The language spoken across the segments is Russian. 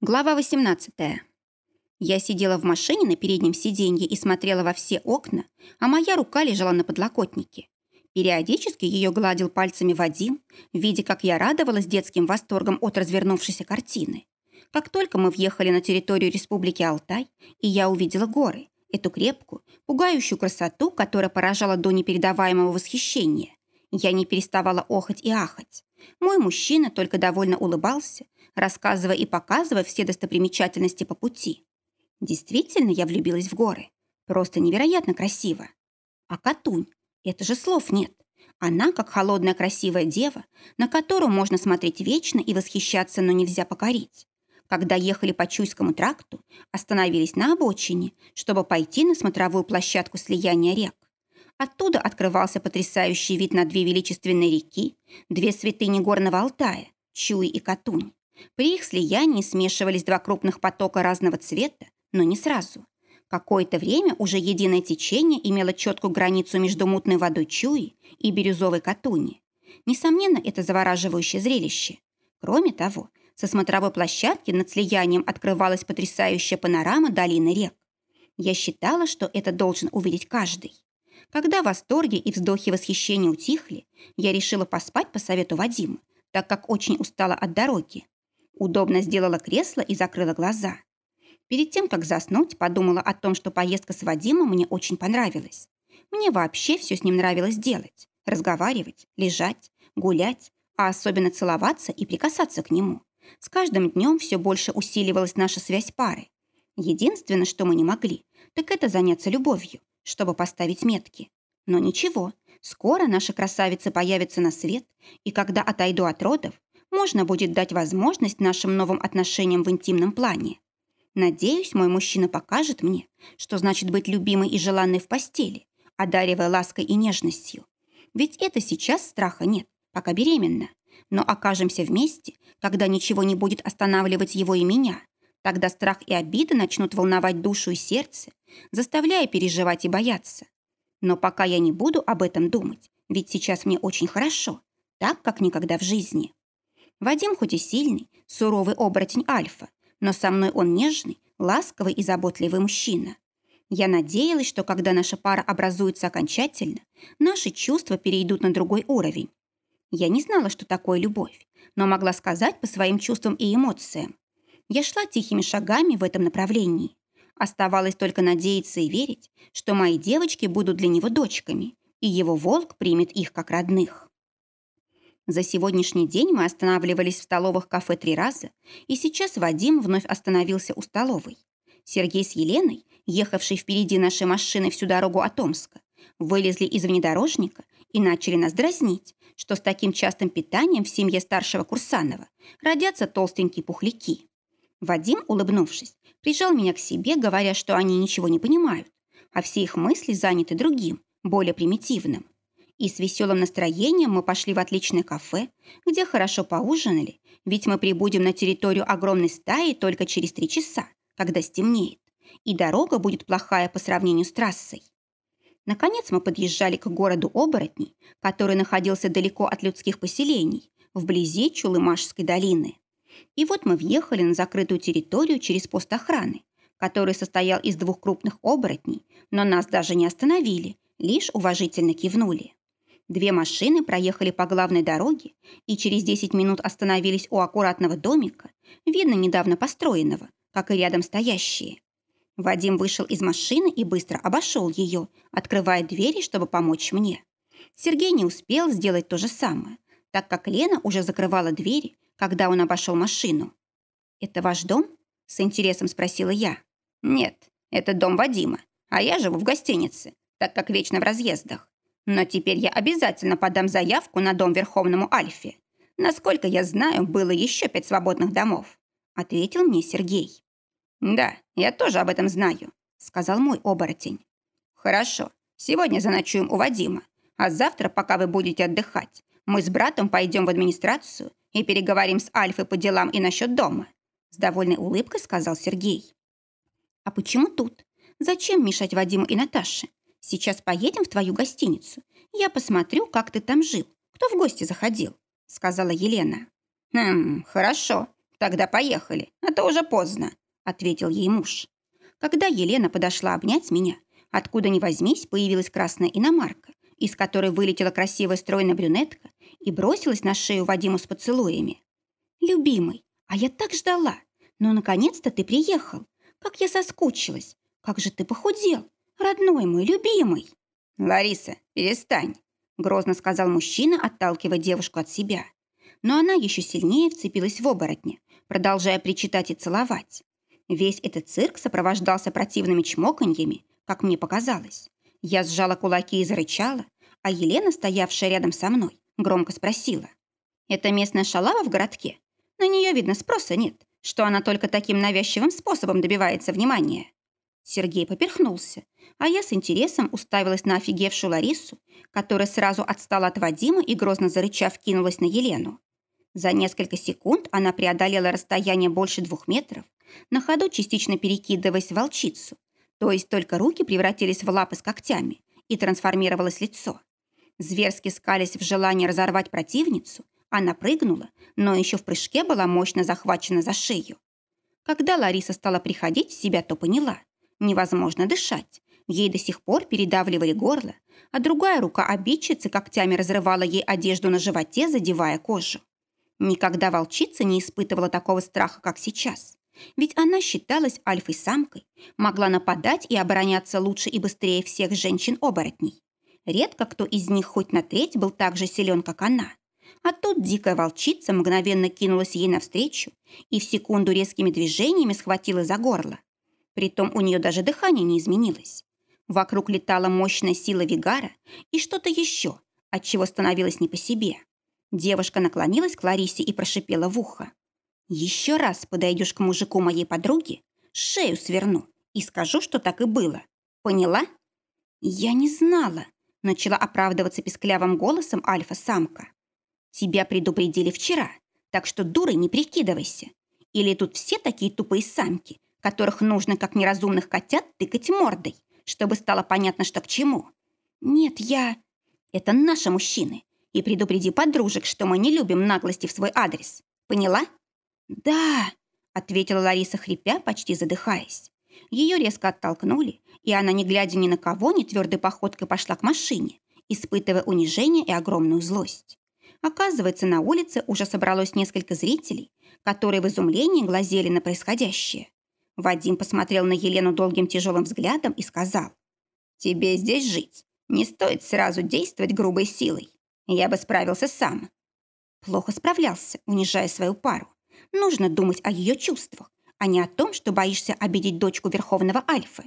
Глава 18. Я сидела в машине на переднем сиденье и смотрела во все окна, а моя рука лежала на подлокотнике. Периодически ее гладил пальцами Вадим, видя, как я радовалась детским восторгом от развернувшейся картины. Как только мы въехали на территорию Республики Алтай, и я увидела горы, эту крепкую, пугающую красоту, которая поражала до непередаваемого восхищения, я не переставала охать и ахать. Мой мужчина только довольно улыбался, рассказывая и показывая все достопримечательности по пути. Действительно, я влюбилась в горы. Просто невероятно красиво. А Катунь? Это же слов нет. Она, как холодная красивая дева, на которую можно смотреть вечно и восхищаться, но нельзя покорить. Когда ехали по Чуйскому тракту, остановились на обочине, чтобы пойти на смотровую площадку слияния рек. Оттуда открывался потрясающий вид на две величественные реки, две святыни горного Алтая, Чуй и Катунь. При их слиянии смешивались два крупных потока разного цвета, но не сразу. Какое-то время уже единое течение имело четкую границу между мутной водой Чуи и бирюзовой Катуни. Несомненно, это завораживающее зрелище. Кроме того, со смотровой площадки над слиянием открывалась потрясающая панорама долины рек. Я считала, что это должен увидеть каждый. Когда восторги и вздохи восхищения утихли, я решила поспать по совету Вадима, так как очень устала от дороги. Удобно сделала кресло и закрыла глаза. Перед тем, как заснуть, подумала о том, что поездка с Вадимом мне очень понравилась. Мне вообще все с ним нравилось делать. Разговаривать, лежать, гулять, а особенно целоваться и прикасаться к нему. С каждым днем все больше усиливалась наша связь пары. Единственное, что мы не могли, так это заняться любовью, чтобы поставить метки. Но ничего, скоро наши красавицы появятся на свет, и когда отойду от родов, можно будет дать возможность нашим новым отношениям в интимном плане. Надеюсь, мой мужчина покажет мне, что значит быть любимой и желанной в постели, одаривая лаской и нежностью. Ведь это сейчас страха нет, пока беременна. Но окажемся вместе, когда ничего не будет останавливать его и меня. Тогда страх и обида начнут волновать душу и сердце, заставляя переживать и бояться. Но пока я не буду об этом думать, ведь сейчас мне очень хорошо, так, как никогда в жизни. Вадим хоть и сильный, суровый оборотень Альфа, но со мной он нежный, ласковый и заботливый мужчина. Я надеялась, что когда наша пара образуется окончательно, наши чувства перейдут на другой уровень. Я не знала, что такое любовь, но могла сказать по своим чувствам и эмоциям. Я шла тихими шагами в этом направлении. Оставалось только надеяться и верить, что мои девочки будут для него дочками, и его волк примет их как родных. За сегодняшний день мы останавливались в столовых кафе три раза, и сейчас Вадим вновь остановился у столовой. Сергей с Еленой, ехавшие впереди нашей машины всю дорогу от Омска, вылезли из внедорожника и начали нас дразнить, что с таким частым питанием в семье старшего Курсанова родятся толстенькие пухляки. Вадим, улыбнувшись, прижал меня к себе, говоря, что они ничего не понимают, а все их мысли заняты другим, более примитивным – и с веселым настроением мы пошли в отличное кафе, где хорошо поужинали, ведь мы прибудем на территорию огромной стаи только через три часа, когда стемнеет, и дорога будет плохая по сравнению с трассой. Наконец мы подъезжали к городу оборотней, который находился далеко от людских поселений, вблизи Чулымашской долины. И вот мы въехали на закрытую территорию через пост охраны, который состоял из двух крупных оборотней, но нас даже не остановили, лишь уважительно кивнули. Две машины проехали по главной дороге и через 10 минут остановились у аккуратного домика, видно недавно построенного, как и рядом стоящие. Вадим вышел из машины и быстро обошел ее, открывая двери, чтобы помочь мне. Сергей не успел сделать то же самое, так как Лена уже закрывала двери, когда он обошел машину. «Это ваш дом?» – с интересом спросила я. «Нет, это дом Вадима, а я живу в гостинице, так как вечно в разъездах. Но теперь я обязательно подам заявку на дом Верховному Альфе. Насколько я знаю, было еще пять свободных домов», — ответил мне Сергей. «Да, я тоже об этом знаю», — сказал мой оборотень. «Хорошо, сегодня заночуем у Вадима, а завтра, пока вы будете отдыхать, мы с братом пойдем в администрацию и переговорим с Альфой по делам и насчет дома», — с довольной улыбкой сказал Сергей. «А почему тут? Зачем мешать Вадиму и Наташе? Сейчас поедем в твою гостиницу. Я посмотрю, как ты там жил. Кто в гости заходил?» Сказала Елена. «Хм, хорошо. «Тогда поехали, а то уже поздно», — ответил ей муж. Когда Елена подошла обнять меня, откуда ни возьмись, появилась красная иномарка, из которой вылетела красивая стройная брюнетка и бросилась на шею Вадиму с поцелуями. «Любимый, а я так ждала! Ну, наконец-то ты приехал! Как я соскучилась! Как же ты похудел! Родной мой, любимый!» «Лариса, перестань!» – грозно сказал мужчина, отталкивая девушку от себя. Но она еще сильнее вцепилась в оборотня, продолжая причитать и целовать. Весь этот цирк сопровождался противными чмоканьями, как мне показалось. Я сжала кулаки и зарычала, а Елена, стоявшая рядом со мной, громко спросила. «Это местная шалава в городке? На нее, видно, спроса нет, что она только таким навязчивым способом добивается внимания». Сергей поперхнулся, а я с интересом уставилась на офигевшую Ларису, которая сразу отстала от Вадима и, грозно зарычав, кинулась на Елену. За несколько секунд она преодолела расстояние больше двух метров, на ходу частично перекидываясь в волчицу, то есть только руки превратились в лапы с когтями и трансформировалось лицо. Зверски скались в желании разорвать противницу, она прыгнула, но еще в прыжке была мощно захвачена за шею. Когда Лариса стала приходить в себя, то поняла – невозможно дышать. Ей до сих пор передавливали горло, а другая рука обидчицы когтями разрывала ей одежду на животе, задевая кожу. Никогда волчица не испытывала такого страха, как сейчас. Ведь она считалась альфой-самкой, могла нападать и обороняться лучше и быстрее всех женщин-оборотней. Редко кто из них хоть на треть был так же силен, как она. А тут дикая волчица мгновенно кинулась ей навстречу и в секунду резкими движениями схватила за горло. Притом у нее даже дыхание не изменилось. Вокруг летала мощная сила Вигара и что-то еще, от чего становилось не по себе. Девушка наклонилась к Ларисе и прошипела в ухо. Еще раз подойдешь к мужику моей подруги, шею сверну и скажу, что так и было. Поняла? Я не знала, начала оправдываться писклявым голосом альфа-самка. Тебя предупредили вчера, так что дурой не прикидывайся. Или тут все такие тупые самки, которых нужно, как неразумных котят, тыкать мордой, чтобы стало понятно, что к чему. Нет, я... Это наши мужчины. И предупреди подружек, что мы не любим наглости в свой адрес. Поняла? «Да», — ответила Лариса, хрипя, почти задыхаясь. Ее резко оттолкнули, и она, не глядя ни на кого, не твердой походкой пошла к машине, испытывая унижение и огромную злость. Оказывается, на улице уже собралось несколько зрителей, которые в изумлении глазели на происходящее. Вадим посмотрел на Елену долгим тяжелым взглядом и сказал, «Тебе здесь жить. Не стоит сразу действовать грубой силой. Я бы справился сам». Плохо справлялся, унижая свою пару. Нужно думать о ее чувствах, а не о том, что боишься обидеть дочку Верховного Альфы.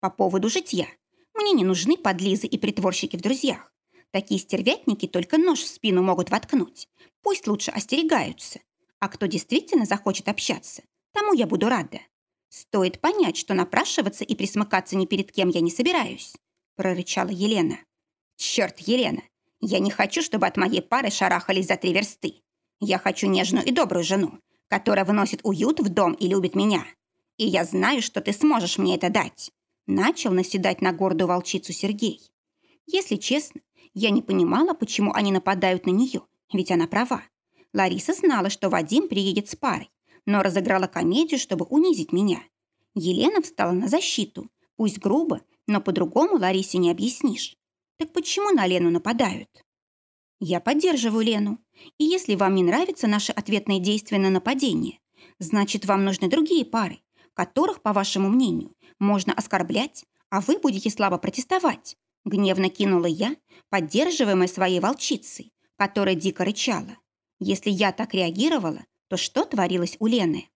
По поводу житья. Мне не нужны подлизы и притворщики в друзьях. Такие стервятники только нож в спину могут воткнуть. Пусть лучше остерегаются. А кто действительно захочет общаться, тому я буду рада. Стоит понять, что напрашиваться и присмыкаться ни перед кем я не собираюсь, прорычала Елена. Черт, Елена, я не хочу, чтобы от моей пары шарахались за три версты. Я хочу нежную и добрую жену, которая вносит уют в дом и любит меня. И я знаю, что ты сможешь мне это дать». Начал наседать на гордую волчицу Сергей. Если честно, я не понимала, почему они нападают на нее, ведь она права. Лариса знала, что Вадим приедет с парой, но разыграла комедию, чтобы унизить меня. Елена встала на защиту, пусть грубо, но по-другому Ларисе не объяснишь. Так почему на Лену нападают? Я поддерживаю Лену. И если вам не нравятся наши ответные действия на нападение, значит, вам нужны другие пары, которых, по вашему мнению, можно оскорблять, а вы будете слабо протестовать. Гневно кинула я, поддерживаемая своей волчицей, которая дико рычала. Если я так реагировала, то что творилось у Лены?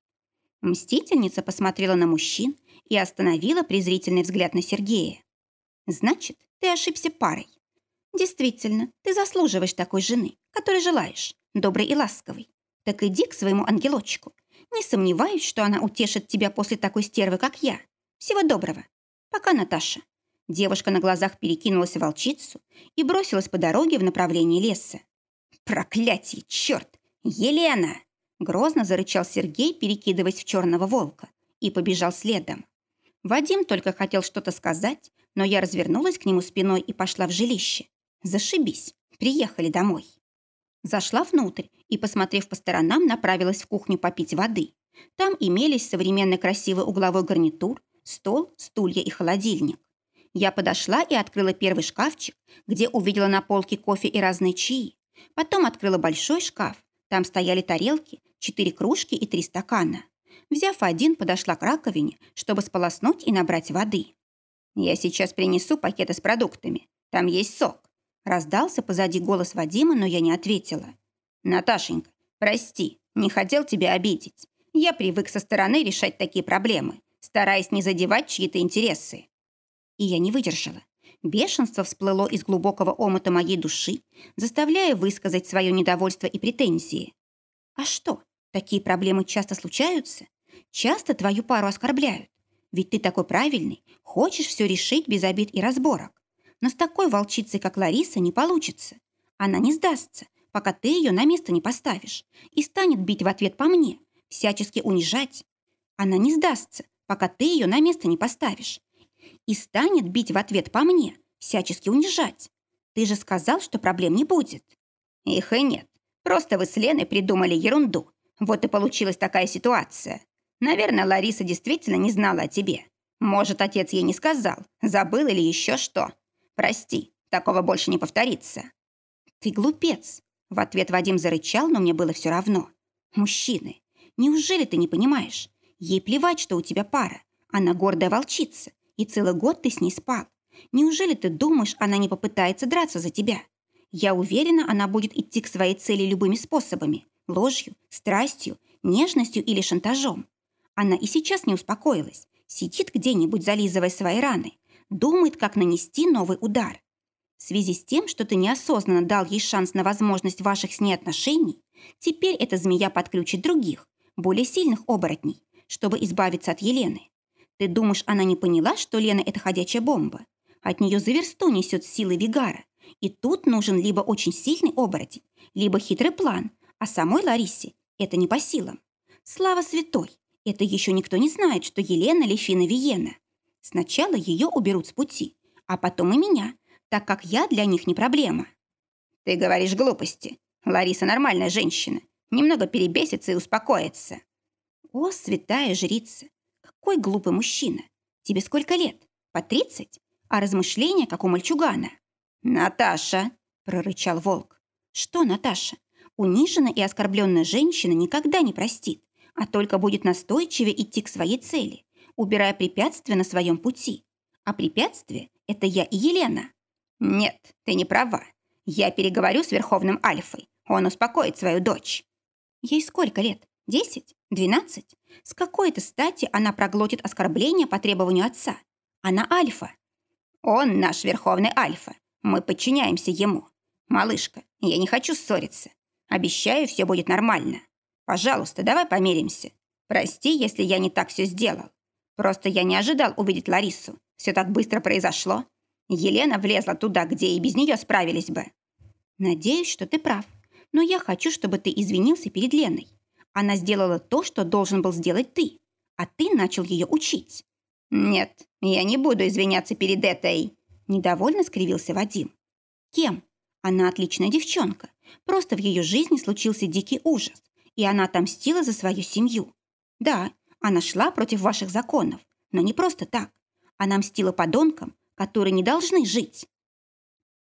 Мстительница посмотрела на мужчин и остановила презрительный взгляд на Сергея. «Значит, ты ошибся парой. Действительно, ты заслуживаешь такой жены, которой желаешь, доброй и ласковой. Так иди к своему ангелочку. Не сомневаюсь, что она утешит тебя после такой стервы, как я. Всего доброго. Пока, Наташа. Девушка на глазах перекинулась в волчицу и бросилась по дороге в направлении леса. «Проклятие! Черт! Елена!» Грозно зарычал Сергей, перекидываясь в черного волка, и побежал следом. Вадим только хотел что-то сказать, но я развернулась к нему спиной и пошла в жилище. Зашибись, приехали домой. Зашла внутрь и, посмотрев по сторонам, направилась в кухню попить воды. Там имелись современный красивый угловой гарнитур, стол, стулья и холодильник. Я подошла и открыла первый шкафчик, где увидела на полке кофе и разные чаи. Потом открыла большой шкаф. Там стояли тарелки, четыре кружки и три стакана. Взяв один, подошла к раковине, чтобы сполоснуть и набрать воды. «Я сейчас принесу пакеты с продуктами. Там есть сок. Раздался позади голос Вадима, но я не ответила. «Наташенька, прости, не хотел тебя обидеть. Я привык со стороны решать такие проблемы, стараясь не задевать чьи-то интересы». И я не выдержала. Бешенство всплыло из глубокого омута моей души, заставляя высказать свое недовольство и претензии. «А что, такие проблемы часто случаются? Часто твою пару оскорбляют? Ведь ты такой правильный, хочешь все решить без обид и разборок. Но с такой волчицей, как Лариса, не получится. Она не сдастся, пока ты ее на место не поставишь, и станет бить в ответ по мне, всячески унижать. Она не сдастся, пока ты ее на место не поставишь, и станет бить в ответ по мне, всячески унижать. Ты же сказал, что проблем не будет. Их и нет. Просто вы с Леной придумали ерунду. Вот и получилась такая ситуация. Наверное, Лариса действительно не знала о тебе. Может, отец ей не сказал, забыл или еще что. Прости, такого больше не повторится». «Ты глупец!» В ответ Вадим зарычал, но мне было все равно. «Мужчины, неужели ты не понимаешь? Ей плевать, что у тебя пара. Она гордая волчица, и целый год ты с ней спал. Неужели ты думаешь, она не попытается драться за тебя? Я уверена, она будет идти к своей цели любыми способами. Ложью, страстью, нежностью или шантажом. Она и сейчас не успокоилась. Сидит где-нибудь, зализывая свои раны, думает, как нанести новый удар. В связи с тем, что ты неосознанно дал ей шанс на возможность ваших с ней отношений, теперь эта змея подключит других, более сильных оборотней, чтобы избавиться от Елены. Ты думаешь, она не поняла, что Лена – это ходячая бомба? От нее за версту несет силы Вигара. И тут нужен либо очень сильный оборотень, либо хитрый план, а самой Ларисе это не по силам. Слава святой! Это еще никто не знает, что Елена Лефина Виена. Сначала ее уберут с пути, а потом и меня, так как я для них не проблема. Ты говоришь глупости. Лариса нормальная женщина. Немного перебесится и успокоится. О, святая жрица, какой глупый мужчина. Тебе сколько лет? По тридцать? А размышления, как у мальчугана. Наташа, прорычал волк. Что, Наташа? Униженная и оскорбленная женщина никогда не простит, а только будет настойчивее идти к своей цели убирая препятствия на своем пути. А препятствие – это я и Елена. Нет, ты не права. Я переговорю с Верховным Альфой. Он успокоит свою дочь. Ей сколько лет? Десять? Двенадцать? С какой-то стати она проглотит оскорбление по требованию отца? Она Альфа. Он наш Верховный Альфа. Мы подчиняемся ему. Малышка, я не хочу ссориться. Обещаю, все будет нормально. Пожалуйста, давай помиримся. Прости, если я не так все сделал. Просто я не ожидал увидеть Ларису. Все так быстро произошло. Елена влезла туда, где и без нее справились бы. Надеюсь, что ты прав. Но я хочу, чтобы ты извинился перед Леной. Она сделала то, что должен был сделать ты. А ты начал ее учить. Нет, я не буду извиняться перед этой... Недовольно скривился Вадим. Кем? Она отличная девчонка. Просто в ее жизни случился дикий ужас, и она отомстила за свою семью. Да, она шла против ваших законов, но не просто так. Она мстила подонкам, которые не должны жить.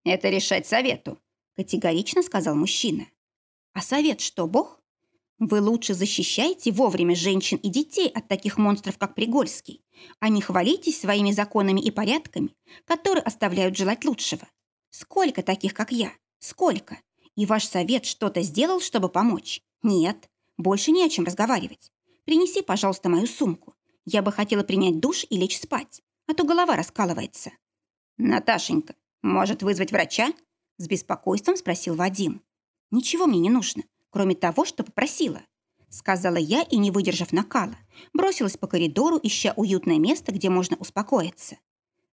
«Это решать совету», – категорично сказал мужчина. «А совет что, бог? Вы лучше защищайте вовремя женщин и детей от таких монстров, как Пригольский, а не хвалитесь своими законами и порядками, которые оставляют желать лучшего. Сколько таких, как я? Сколько? И ваш совет что-то сделал, чтобы помочь? Нет, больше не о чем разговаривать. Принеси, пожалуйста, мою сумку. Я бы хотела принять душ и лечь спать, а то голова раскалывается». «Наташенька, может вызвать врача?» С беспокойством спросил Вадим. «Ничего мне не нужно, кроме того, что попросила», сказала я и, не выдержав накала, бросилась по коридору, ища уютное место, где можно успокоиться.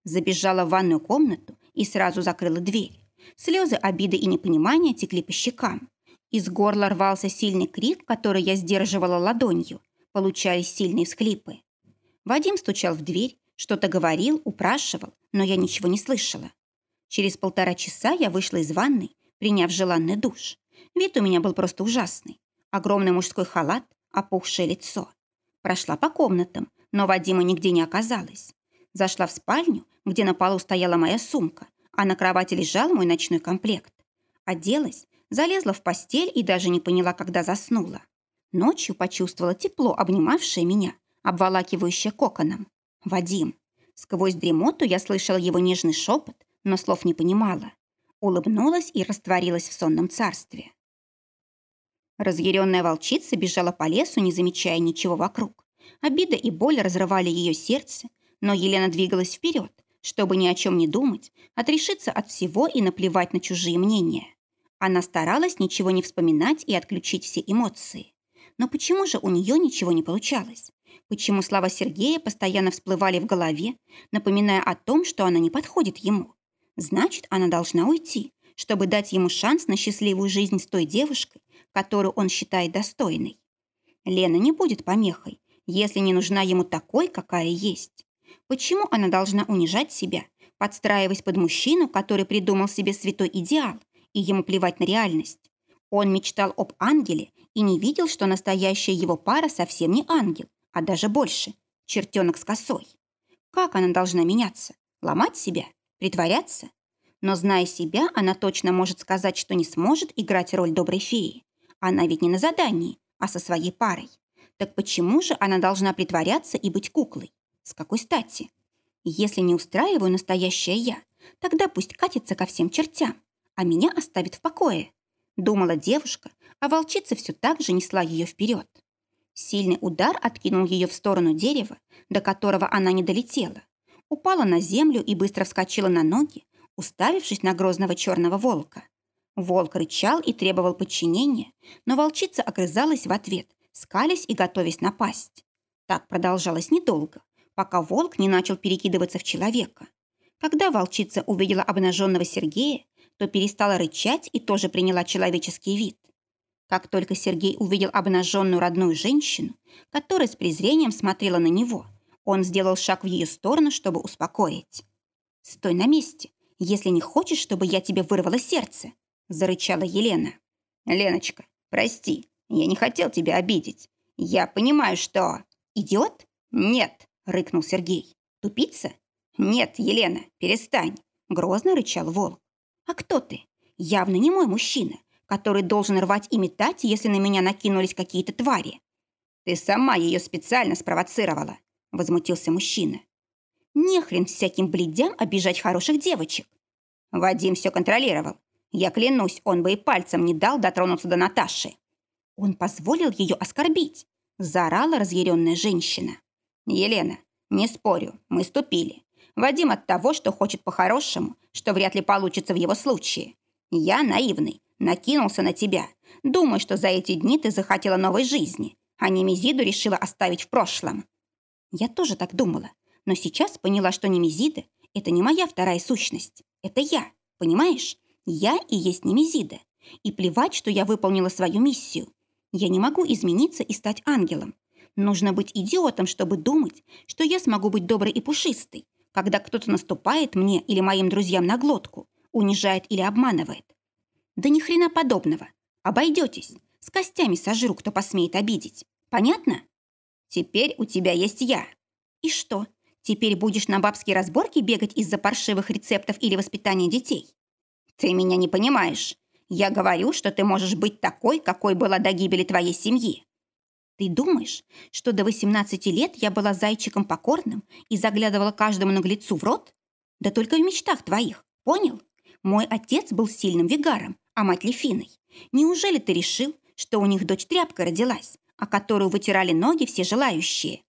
Забежала в ванную комнату и сразу закрыла дверь. Слезы обиды и непонимания текли по щекам. Из горла рвался сильный крик, который я сдерживала ладонью, Получались сильные всхлипы. Вадим стучал в дверь, что-то говорил, упрашивал, но я ничего не слышала. Через полтора часа я вышла из ванной, приняв желанный душ. Вид у меня был просто ужасный. Огромный мужской халат, опухшее лицо. Прошла по комнатам, но Вадима нигде не оказалось. Зашла в спальню, где на полу стояла моя сумка, а на кровати лежал мой ночной комплект. Оделась, залезла в постель и даже не поняла, когда заснула. Ночью почувствовала тепло, обнимавшее меня, обволакивающее коконом. Вадим. Сквозь дремоту я слышала его нежный шепот, но слов не понимала. Улыбнулась и растворилась в сонном царстве. Разъяренная волчица бежала по лесу, не замечая ничего вокруг. Обида и боль разрывали ее сердце, но Елена двигалась вперед, чтобы ни о чем не думать, отрешиться от всего и наплевать на чужие мнения. Она старалась ничего не вспоминать и отключить все эмоции. Но почему же у нее ничего не получалось? Почему слова Сергея постоянно всплывали в голове, напоминая о том, что она не подходит ему? Значит, она должна уйти, чтобы дать ему шанс на счастливую жизнь с той девушкой, которую он считает достойной. Лена не будет помехой, если не нужна ему такой, какая есть. Почему она должна унижать себя, подстраиваясь под мужчину, который придумал себе святой идеал, и ему плевать на реальность? Он мечтал об ангеле и не видел, что настоящая его пара совсем не ангел, а даже больше – чертенок с косой. Как она должна меняться? Ломать себя? Притворяться? Но, зная себя, она точно может сказать, что не сможет играть роль доброй феи. Она ведь не на задании, а со своей парой. Так почему же она должна притворяться и быть куклой? С какой стати? Если не устраиваю настоящее я, тогда пусть катится ко всем чертям, а меня оставит в покое. Думала девушка, а волчица все так же несла ее вперед. Сильный удар откинул ее в сторону дерева, до которого она не долетела. Упала на землю и быстро вскочила на ноги, уставившись на грозного черного волка. Волк рычал и требовал подчинения, но волчица огрызалась в ответ, скалясь и готовясь напасть. Так продолжалось недолго, пока волк не начал перекидываться в человека. Когда волчица увидела обнаженного Сергея, то перестала рычать и тоже приняла человеческий вид. Как только Сергей увидел обнаженную родную женщину, которая с презрением смотрела на него, он сделал шаг в ее сторону, чтобы успокоить. «Стой на месте, если не хочешь, чтобы я тебе вырвала сердце», зарычала Елена. «Леночка, прости, я не хотел тебя обидеть. Я понимаю, что...» «Идиот?» «Нет, — рыкнул Сергей. «Тупица?» «Нет, Елена, перестань!» — грозно рычал волк. «А кто ты? Явно не мой мужчина, который должен рвать и метать, если на меня накинулись какие-то твари». «Ты сама ее специально спровоцировала», — возмутился мужчина. «Нехрен всяким бледям обижать хороших девочек». Вадим все контролировал. Я клянусь, он бы и пальцем не дал дотронуться до Наташи. Он позволил ее оскорбить, заорала разъяренная женщина. «Елена, не спорю, мы ступили. Вадим от того, что хочет по-хорошему, что вряд ли получится в его случае. Я наивный, накинулся на тебя. Думаю, что за эти дни ты захотела новой жизни, а Немезиду решила оставить в прошлом». Я тоже так думала, но сейчас поняла, что Немезида – это не моя вторая сущность. Это я, понимаешь? Я и есть Немезида. И плевать, что я выполнила свою миссию. Я не могу измениться и стать ангелом. Нужно быть идиотом, чтобы думать, что я смогу быть доброй и пушистой, когда кто-то наступает мне или моим друзьям на глотку, унижает или обманывает. Да ни хрена подобного. Обойдетесь. С костями сожру, кто посмеет обидеть. Понятно? Теперь у тебя есть я. И что? Теперь будешь на бабские разборки бегать из-за паршивых рецептов или воспитания детей? Ты меня не понимаешь. Я говорю, что ты можешь быть такой, какой была до гибели твоей семьи. Ты думаешь, что до 18 лет я была зайчиком покорным и заглядывала каждому наглецу в рот? Да только в мечтах твоих, понял? Мой отец был сильным вигаром, а мать Лефиной. Неужели ты решил, что у них дочь тряпка родилась, о которую вытирали ноги все желающие?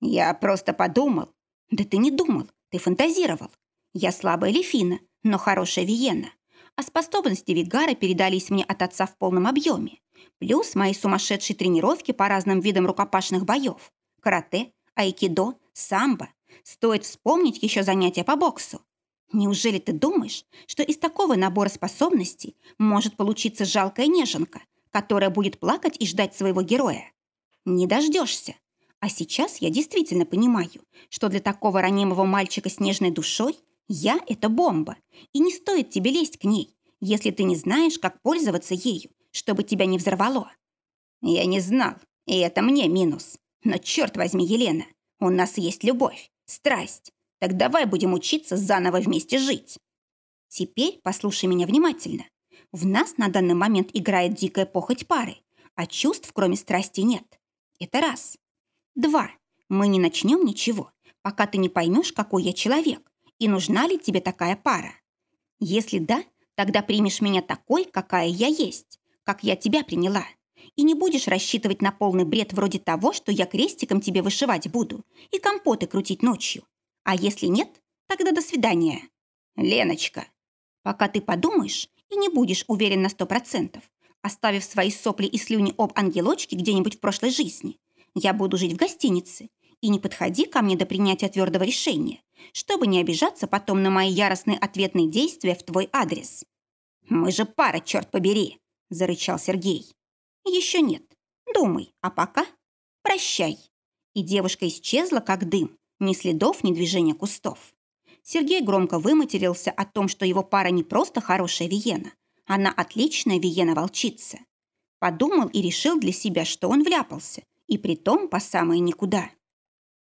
Я просто подумал. Да ты не думал, ты фантазировал. Я слабая Лефина, но хорошая Виена. А способности Вигара передались мне от отца в полном объеме. Плюс мои сумасшедшие тренировки по разным видам рукопашных боев. Карате, айкидо, самбо. Стоит вспомнить еще занятия по боксу. Неужели ты думаешь, что из такого набора способностей может получиться жалкая неженка, которая будет плакать и ждать своего героя? Не дождешься. А сейчас я действительно понимаю, что для такого ранимого мальчика с нежной душой я – это бомба, и не стоит тебе лезть к ней, если ты не знаешь, как пользоваться ею чтобы тебя не взорвало. Я не знал, и это мне минус. Но черт возьми, Елена, у нас есть любовь, страсть. Так давай будем учиться заново вместе жить. Теперь послушай меня внимательно. В нас на данный момент играет дикая похоть пары, а чувств, кроме страсти, нет. Это раз. Два. Мы не начнем ничего, пока ты не поймешь, какой я человек, и нужна ли тебе такая пара. Если да, тогда примешь меня такой, какая я есть, как я тебя приняла и не будешь рассчитывать на полный бред вроде того, что я крестиком тебе вышивать буду и компоты крутить ночью. А если нет, тогда до свидания. Леночка, пока ты подумаешь и не будешь уверен на сто процентов, оставив свои сопли и слюни об ангелочке где-нибудь в прошлой жизни, я буду жить в гостинице, и не подходи ко мне до принятия твердого решения, чтобы не обижаться потом на мои яростные ответные действия в твой адрес. «Мы же пара, черт побери!» – зарычал Сергей. Еще нет. Думай, а пока прощай. И девушка исчезла, как дым, ни следов, ни движения кустов. Сергей громко выматерился о том, что его пара не просто хорошая Виена, она отличная Виена-волчица. Подумал и решил для себя, что он вляпался, и притом по самое никуда.